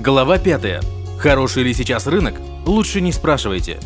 Глава 5. Хороший ли сейчас рынок? Лучше не спрашивайте.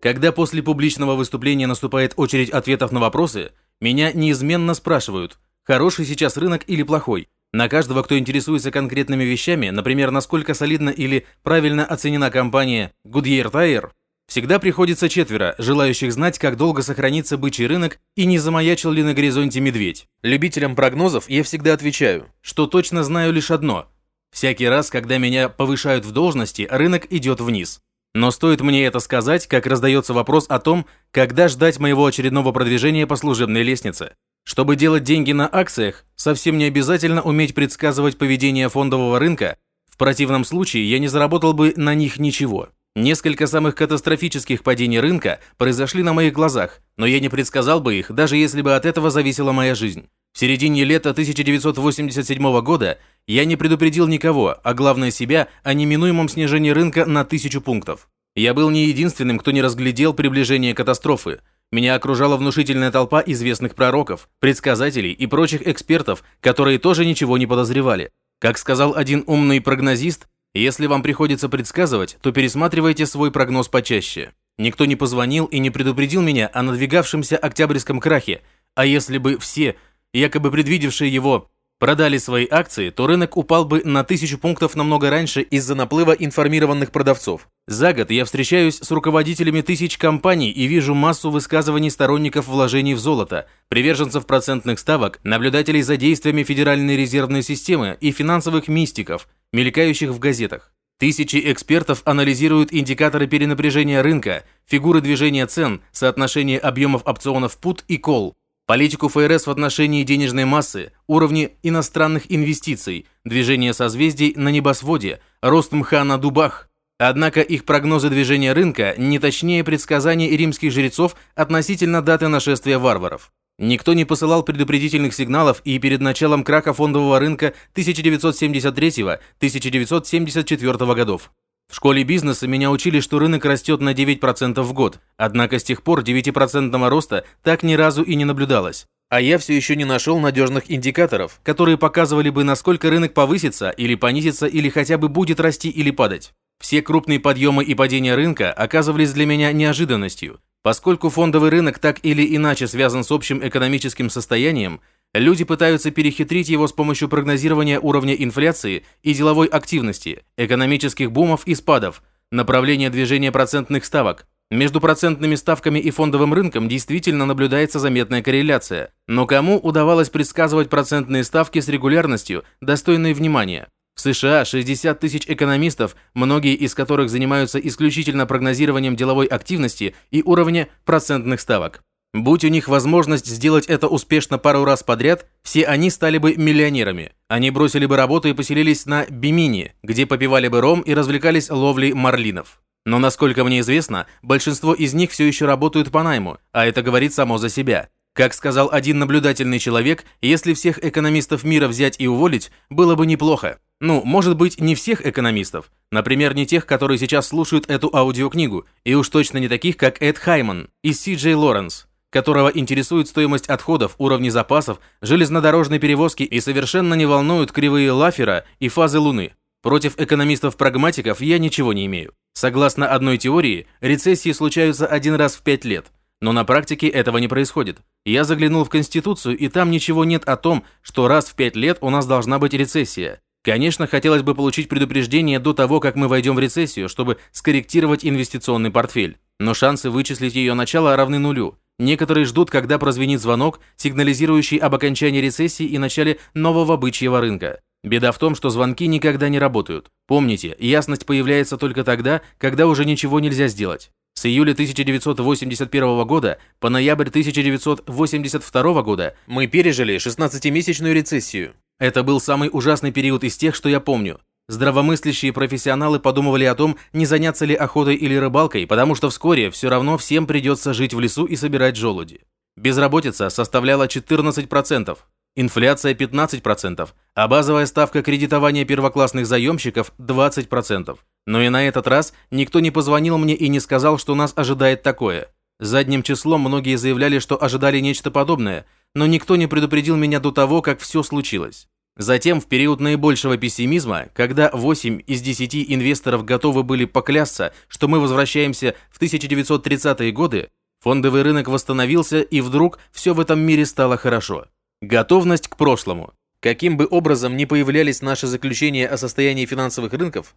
Когда после публичного выступления наступает очередь ответов на вопросы, меня неизменно спрашивают, хороший сейчас рынок или плохой. На каждого, кто интересуется конкретными вещами, например, насколько солидно или правильно оценена компания Goodyear Tire, Всегда приходится четверо, желающих знать, как долго сохранится бычий рынок и не замаячил ли на горизонте медведь. Любителям прогнозов я всегда отвечаю, что точно знаю лишь одно. Всякий раз, когда меня повышают в должности, рынок идет вниз. Но стоит мне это сказать, как раздается вопрос о том, когда ждать моего очередного продвижения по служебной лестнице. Чтобы делать деньги на акциях, совсем не обязательно уметь предсказывать поведение фондового рынка, в противном случае я не заработал бы на них ничего. Несколько самых катастрофических падений рынка произошли на моих глазах, но я не предсказал бы их, даже если бы от этого зависела моя жизнь. В середине лета 1987 года я не предупредил никого, а главное себя, о неминуемом снижении рынка на тысячу пунктов. Я был не единственным, кто не разглядел приближение катастрофы. Меня окружала внушительная толпа известных пророков, предсказателей и прочих экспертов, которые тоже ничего не подозревали. Как сказал один умный прогнозист, если вам приходится предсказывать, то пересматривайте свой прогноз почаще. Никто не позвонил и не предупредил меня о надвигавшемся октябрьском крахе, а если бы все, якобы предвидевшие его, продали свои акции, то рынок упал бы на тысячу пунктов намного раньше из-за наплыва информированных продавцов. За год я встречаюсь с руководителями тысяч компаний и вижу массу высказываний сторонников вложений в золото, приверженцев процентных ставок, наблюдателей за действиями Федеральной резервной системы и финансовых мистиков, мелькающих в газетах. Тысячи экспертов анализируют индикаторы перенапряжения рынка, фигуры движения цен, соотношение объемов опционов put и call, политику ФРС в отношении денежной массы, уровни иностранных инвестиций, движение созвездий на небосводе, рост мха на дубах. Однако их прогнозы движения рынка не точнее предсказаний римских жрецов относительно даты нашествия варваров. Никто не посылал предупредительных сигналов и перед началом краха фондового рынка 1973-1974 годов. В школе бизнеса меня учили, что рынок растет на 9% в год, однако с тех пор 9% роста так ни разу и не наблюдалось. А я все еще не нашел надежных индикаторов, которые показывали бы, насколько рынок повысится или понизится, или хотя бы будет расти или падать. Все крупные подъемы и падения рынка оказывались для меня неожиданностью. Поскольку фондовый рынок так или иначе связан с общим экономическим состоянием, Люди пытаются перехитрить его с помощью прогнозирования уровня инфляции и деловой активности, экономических бумов и спадов, направления движения процентных ставок. Между процентными ставками и фондовым рынком действительно наблюдается заметная корреляция. Но кому удавалось предсказывать процентные ставки с регулярностью, достойной внимания? В США 60 тысяч экономистов, многие из которых занимаются исключительно прогнозированием деловой активности и уровня процентных ставок. Будь у них возможность сделать это успешно пару раз подряд, все они стали бы миллионерами. Они бросили бы работу и поселились на Бимини, где попивали бы ром и развлекались ловлей марлинов. Но, насколько мне известно, большинство из них все еще работают по найму, а это говорит само за себя. Как сказал один наблюдательный человек, если всех экономистов мира взять и уволить, было бы неплохо. Ну, может быть, не всех экономистов. Например, не тех, которые сейчас слушают эту аудиокнигу, и уж точно не таких, как Эд Хайман из CJ Lawrence которого интересует стоимость отходов, уровни запасов, железнодорожной перевозки и совершенно не волнуют кривые Лафера и фазы Луны. Против экономистов-прагматиков я ничего не имею. Согласно одной теории, рецессии случаются один раз в пять лет. Но на практике этого не происходит. Я заглянул в Конституцию, и там ничего нет о том, что раз в пять лет у нас должна быть рецессия. Конечно, хотелось бы получить предупреждение до того, как мы войдем в рецессию, чтобы скорректировать инвестиционный портфель. Но шансы вычислить ее начало равны нулю. Некоторые ждут, когда прозвенит звонок, сигнализирующий об окончании рецессии и начале нового бычьего рынка. Беда в том, что звонки никогда не работают. Помните, ясность появляется только тогда, когда уже ничего нельзя сделать. С июля 1981 года по ноябрь 1982 года мы пережили 16-месячную рецессию. Это был самый ужасный период из тех, что я помню. Здравомыслящие профессионалы подумывали о том, не заняться ли охотой или рыбалкой, потому что вскоре все равно всем придется жить в лесу и собирать желуди. Безработица составляла 14%, инфляция 15%, а базовая ставка кредитования первоклассных заемщиков 20%. Но и на этот раз никто не позвонил мне и не сказал, что нас ожидает такое. Задним числом многие заявляли, что ожидали нечто подобное, но никто не предупредил меня до того, как все случилось. Затем, в период наибольшего пессимизма, когда 8 из 10 инвесторов готовы были поклясться, что мы возвращаемся в 1930-е годы, фондовый рынок восстановился и вдруг все в этом мире стало хорошо. Готовность к прошлому. Каким бы образом ни появлялись наши заключения о состоянии финансовых рынков,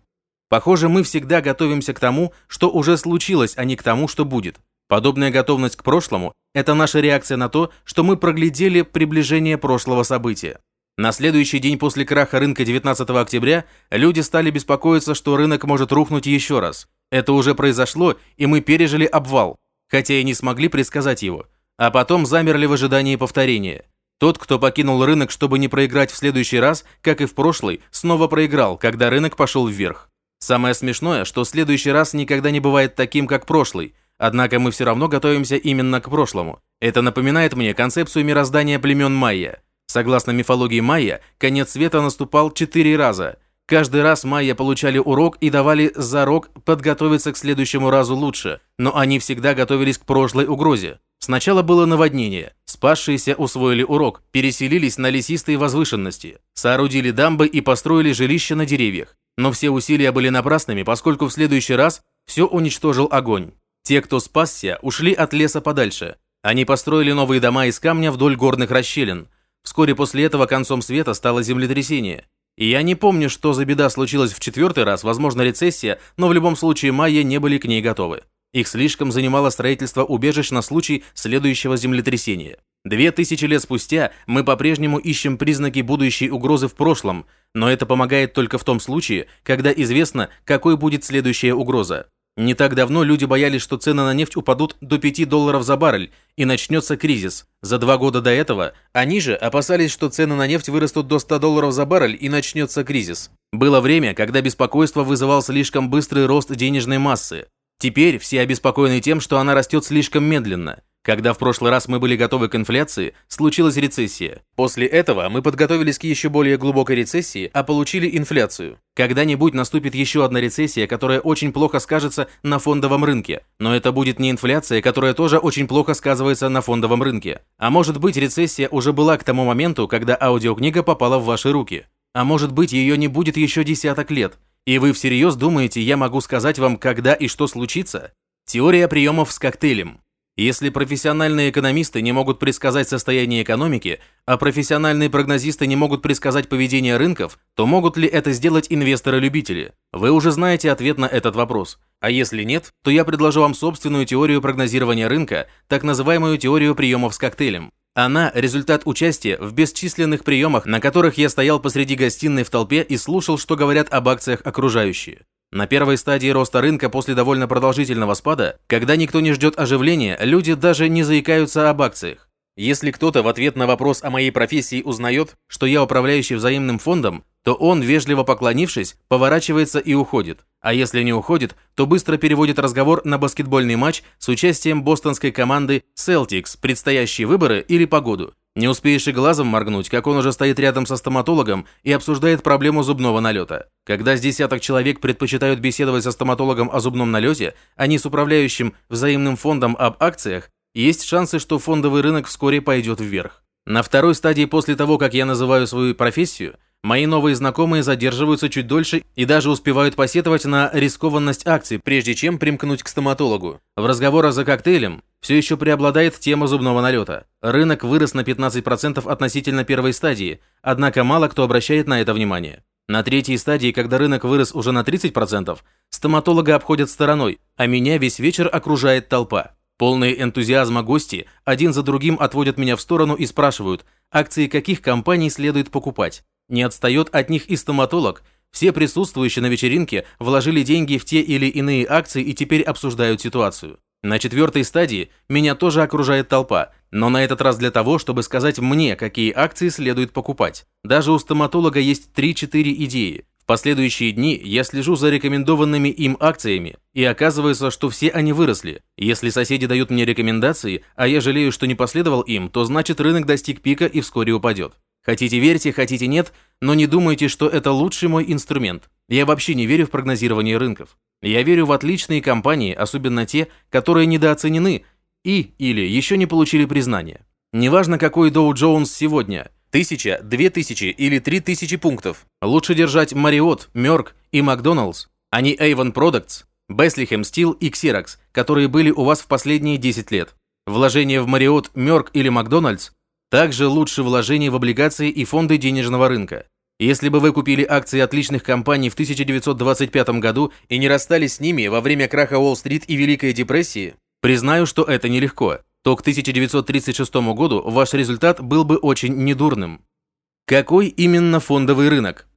похоже, мы всегда готовимся к тому, что уже случилось, а не к тому, что будет. Подобная готовность к прошлому – это наша реакция на то, что мы проглядели приближение прошлого события. На следующий день после краха рынка 19 октября люди стали беспокоиться, что рынок может рухнуть еще раз. Это уже произошло, и мы пережили обвал, хотя и не смогли предсказать его. А потом замерли в ожидании повторения. Тот, кто покинул рынок, чтобы не проиграть в следующий раз, как и в прошлый, снова проиграл, когда рынок пошел вверх. Самое смешное, что следующий раз никогда не бывает таким, как прошлый, однако мы все равно готовимся именно к прошлому. Это напоминает мне концепцию мироздания племен майя. Согласно мифологии майя, конец света наступал четыре раза. Каждый раз майя получали урок и давали зарок подготовиться к следующему разу лучше, но они всегда готовились к прошлой угрозе. Сначала было наводнение. Спасшиеся усвоили урок, переселились на лесистые возвышенности, соорудили дамбы и построили жилища на деревьях. Но все усилия были напрасными, поскольку в следующий раз все уничтожил огонь. Те, кто спасся, ушли от леса подальше. Они построили новые дома из камня вдоль горных расщелин, Вскоре после этого концом света стало землетрясение. И я не помню, что за беда случилась в четвертый раз, возможно рецессия, но в любом случае майя не были к ней готовы. Их слишком занимало строительство убежищ на случай следующего землетрясения. Две тысячи лет спустя мы по-прежнему ищем признаки будущей угрозы в прошлом, но это помогает только в том случае, когда известно, какой будет следующая угроза. Не так давно люди боялись, что цены на нефть упадут до 5 долларов за баррель и начнется кризис. За два года до этого они же опасались, что цены на нефть вырастут до 100 долларов за баррель и начнется кризис. Было время, когда беспокойство вызывал слишком быстрый рост денежной массы. Теперь все обеспокоены тем, что она растет слишком медленно. Когда в прошлый раз мы были готовы к инфляции, случилась рецессия. После этого мы подготовились к еще более глубокой рецессии, а получили инфляцию. Когда-нибудь наступит еще одна рецессия, которая очень плохо скажется на фондовом рынке. Но это будет не инфляция, которая тоже очень плохо сказывается на фондовом рынке. А может быть рецессия уже была к тому моменту, когда аудиокнига попала в ваши руки. А может быть ее не будет еще десяток лет. И вы всерьез думаете, я могу сказать вам, когда и что случится? Теория приемов с коктейлем. Если профессиональные экономисты не могут предсказать состояние экономики, а профессиональные прогнозисты не могут предсказать поведение рынков, то могут ли это сделать инвесторы-любители? Вы уже знаете ответ на этот вопрос. А если нет, то я предложу вам собственную теорию прогнозирования рынка, так называемую теорию приемов с коктейлем. Она – результат участия в бесчисленных приемах, на которых я стоял посреди гостиной в толпе и слушал, что говорят об акциях окружающие. На первой стадии роста рынка после довольно продолжительного спада, когда никто не ждет оживления, люди даже не заикаются об акциях. Если кто-то в ответ на вопрос о моей профессии узнает, что я управляющий взаимным фондом, то он, вежливо поклонившись, поворачивается и уходит. А если не уходит, то быстро переводит разговор на баскетбольный матч с участием бостонской команды Celtics, предстоящие выборы или погоду. Не успеешь и глазом моргнуть, как он уже стоит рядом со стоматологом и обсуждает проблему зубного налета. Когда с десяток человек предпочитают беседовать со стоматологом о зубном налете, а не с управляющим взаимным фондом об акциях, есть шансы, что фондовый рынок вскоре пойдет вверх. На второй стадии после того, как я называю свою профессию, мои новые знакомые задерживаются чуть дольше и даже успевают посетовать на рискованность акций, прежде чем примкнуть к стоматологу. В разговорах за коктейлем все еще преобладает тема зубного налета. Рынок вырос на 15% относительно первой стадии, однако мало кто обращает на это внимание. На третьей стадии, когда рынок вырос уже на 30%, стоматолога обходят стороной, а меня весь вечер окружает толпа. Полные энтузиазма гости один за другим отводят меня в сторону и спрашивают, акции каких компаний следует покупать. Не отстает от них и стоматолог. Все присутствующие на вечеринке вложили деньги в те или иные акции и теперь обсуждают ситуацию. На четвертой стадии меня тоже окружает толпа, но на этот раз для того, чтобы сказать мне, какие акции следует покупать. Даже у стоматолога есть 3-4 идеи. В последующие дни я слежу за рекомендованными им акциями, и оказывается, что все они выросли. Если соседи дают мне рекомендации, а я жалею, что не последовал им, то значит рынок достиг пика и вскоре упадет. Хотите верьте, хотите нет, но не думайте, что это лучший мой инструмент. Я вообще не верю в прогнозирование рынков. Я верю в отличные компании, особенно те, которые недооценены и или еще не получили признания. Неважно, какой Dow Jones сегодня – тысяча, две тысячи или три тысячи пунктов. Лучше держать Marriott, Merck и McDonald's, а не Avon Products, Bethlehem Steel и Xerox, которые были у вас в последние 10 лет. Вложение в Marriott, Merck или McDonald's также лучше вложение в облигации и фонды денежного рынка. Если бы вы купили акции отличных компаний в 1925 году и не расстались с ними во время краха Уолл-стрит и Великой депрессии, признаю, что это нелегко, то к 1936 году ваш результат был бы очень недурным. Какой именно фондовый рынок?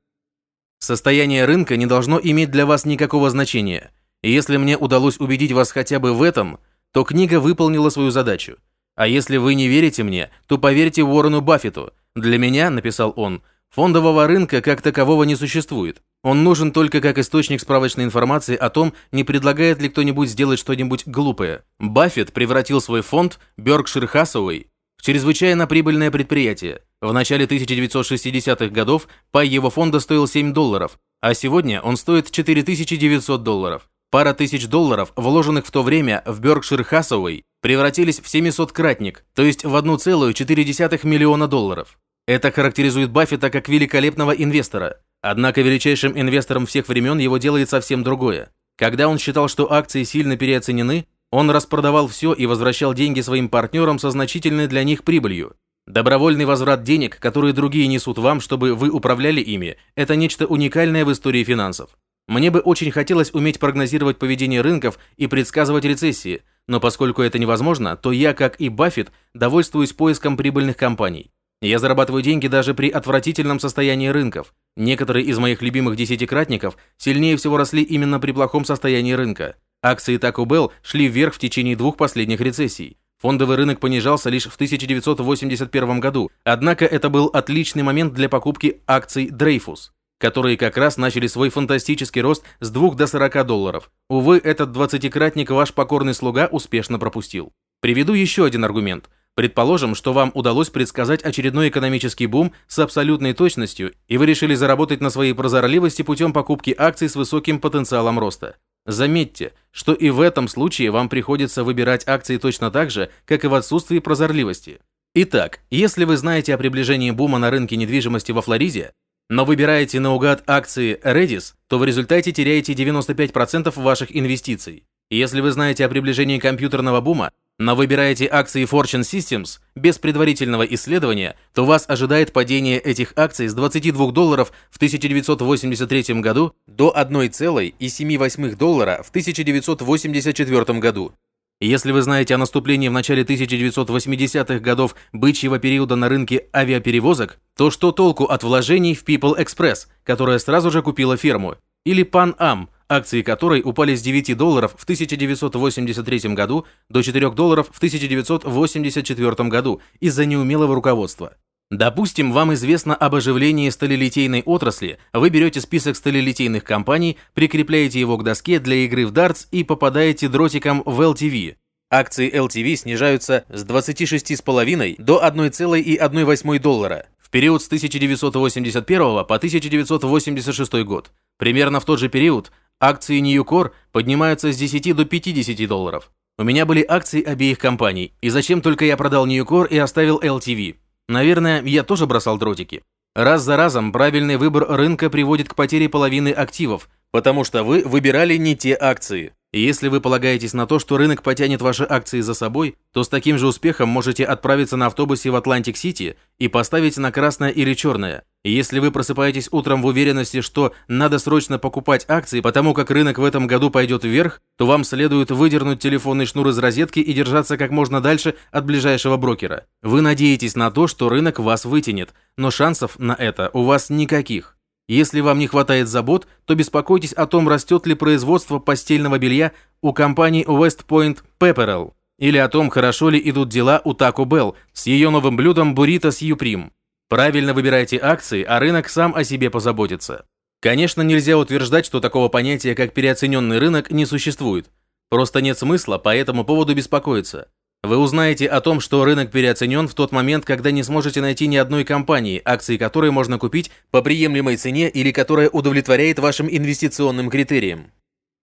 Состояние рынка не должно иметь для вас никакого значения. Если мне удалось убедить вас хотя бы в этом, то книга выполнила свою задачу. А если вы не верите мне, то поверьте Уоррену Баффету. Для меня, написал он, Фондового рынка как такового не существует. Он нужен только как источник справочной информации о том, не предлагает ли кто-нибудь сделать что-нибудь глупое. Баффет превратил свой фонд Berkshire Hathaway в чрезвычайно прибыльное предприятие. В начале 1960-х годов пай его фонда стоил 7 долларов, а сегодня он стоит 4900 долларов. Пара тысяч долларов, вложенных в то время в Berkshire Hathaway, превратились в 700-кратник, то есть в 1,4 миллиона долларов. Это характеризует Баффета как великолепного инвестора. Однако величайшим инвестором всех времен его делает совсем другое. Когда он считал, что акции сильно переоценены, он распродавал все и возвращал деньги своим партнерам со значительной для них прибылью. Добровольный возврат денег, которые другие несут вам, чтобы вы управляли ими, это нечто уникальное в истории финансов. Мне бы очень хотелось уметь прогнозировать поведение рынков и предсказывать рецессии, но поскольку это невозможно, то я, как и Баффет, довольствуюсь поиском прибыльных компаний. Я зарабатываю деньги даже при отвратительном состоянии рынков. Некоторые из моих любимых десятикратников сильнее всего росли именно при плохом состоянии рынка. Акции Taco Bell шли вверх в течение двух последних рецессий. Фондовый рынок понижался лишь в 1981 году, однако это был отличный момент для покупки акций Dreyfus, которые как раз начали свой фантастический рост с 2 до 40 долларов. Увы, этот двадцатикратник ваш покорный слуга успешно пропустил. Приведу еще один аргумент. Предположим, что вам удалось предсказать очередной экономический бум с абсолютной точностью, и вы решили заработать на своей прозорливости путем покупки акций с высоким потенциалом роста. Заметьте, что и в этом случае вам приходится выбирать акции точно так же, как и в отсутствии прозорливости. Итак, если вы знаете о приближении бума на рынке недвижимости во Флориде, но выбираете наугад акции Redis, то в результате теряете 95% ваших инвестиций. Если вы знаете о приближении компьютерного бума, но выбираете акции Fortune Systems без предварительного исследования, то вас ожидает падение этих акций с 22 долларов в 1983 году до 1,78 доллара в 1984 году. Если вы знаете о наступлении в начале 1980-х годов бычьего периода на рынке авиаперевозок, то что толку от вложений в People Express, которая сразу же купила ферму, или Pan Am, акции которой упали с 9 долларов в 1983 году до 4 долларов в 1984 году из-за неумелого руководства. Допустим, вам известно об оживлении сталелитейной отрасли, вы берете список сталелитейных компаний, прикрепляете его к доске для игры в дартс и попадаете дротиком в LTV. Акции LTV снижаются с 26,5 до 1,1 доллара в период с 1981 по 1986 год. Примерно в тот же период Акции Nucor поднимаются с 10 до 50 долларов. У меня были акции обеих компаний, и зачем только я продал Nucor и оставил LTV? Наверное, я тоже бросал дротики. Раз за разом правильный выбор рынка приводит к потере половины активов, потому что вы выбирали не те акции. Если вы полагаетесь на то, что рынок потянет ваши акции за собой, то с таким же успехом можете отправиться на автобусе в Атлантик-Сити и поставить на красное или черное. Если вы просыпаетесь утром в уверенности, что надо срочно покупать акции, потому как рынок в этом году пойдет вверх, то вам следует выдернуть телефонный шнур из розетки и держаться как можно дальше от ближайшего брокера. Вы надеетесь на то, что рынок вас вытянет, но шансов на это у вас никаких. Если вам не хватает забот, то беспокойтесь о том, растет ли производство постельного белья у компании West Point Pepperell, или о том, хорошо ли идут дела у Taco Bell с ее новым блюдом буррито с Юприм. Правильно выбирайте акции, а рынок сам о себе позаботится. Конечно, нельзя утверждать, что такого понятия, как переоцененный рынок, не существует. Просто нет смысла по этому поводу беспокоиться. Вы узнаете о том, что рынок переоценен в тот момент, когда не сможете найти ни одной компании, акции которой можно купить по приемлемой цене или которая удовлетворяет вашим инвестиционным критериям.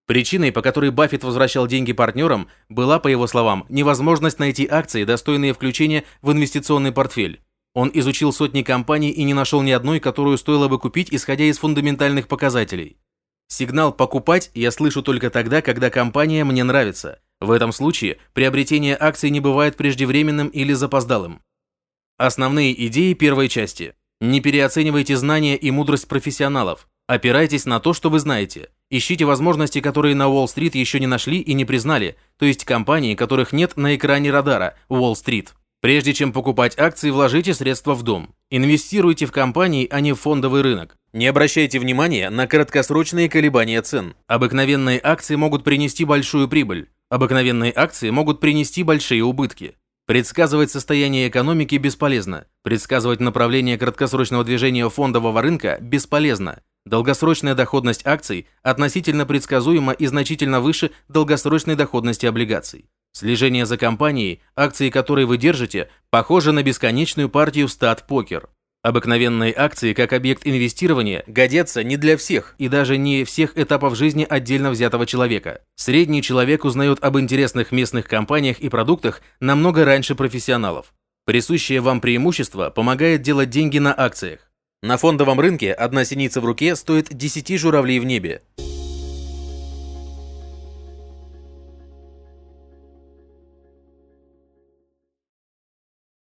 Причиной, по которой Баффет возвращал деньги партнерам, была, по его словам, невозможность найти акции, достойные включения в инвестиционный портфель. Он изучил сотни компаний и не нашел ни одной, которую стоило бы купить, исходя из фундаментальных показателей. Сигнал «покупать» я слышу только тогда, когда компания мне нравится. В этом случае приобретение акций не бывает преждевременным или запоздалым. Основные идеи первой части. Не переоценивайте знания и мудрость профессионалов. Опирайтесь на то, что вы знаете. Ищите возможности, которые на Уолл-стрит еще не нашли и не признали, то есть компании, которых нет на экране радара Уолл-стрит. Прежде чем покупать акции, вложите средства в дом. Инвестируйте в компании, а не в фондовый рынок. Не обращайте внимания на краткосрочные колебания цен. Обыкновенные акции могут принести большую прибыль. Обыкновенные акции могут принести большие убытки. Предсказывать состояние экономики бесполезно. Предсказывать направление краткосрочного движения фондового рынка бесполезно. Долгосрочная доходность акций относительно предсказуема и значительно выше долгосрочной доходности облигаций. Слежение за компанией, акции которой вы держите, похоже на бесконечную партию стат-покер. Обыкновенные акции как объект инвестирования годятся не для всех и даже не всех этапов жизни отдельно взятого человека. Средний человек узнает об интересных местных компаниях и продуктах намного раньше профессионалов. Присущее вам преимущество помогает делать деньги на акциях. На фондовом рынке одна синица в руке стоит 10 журавлей в небе.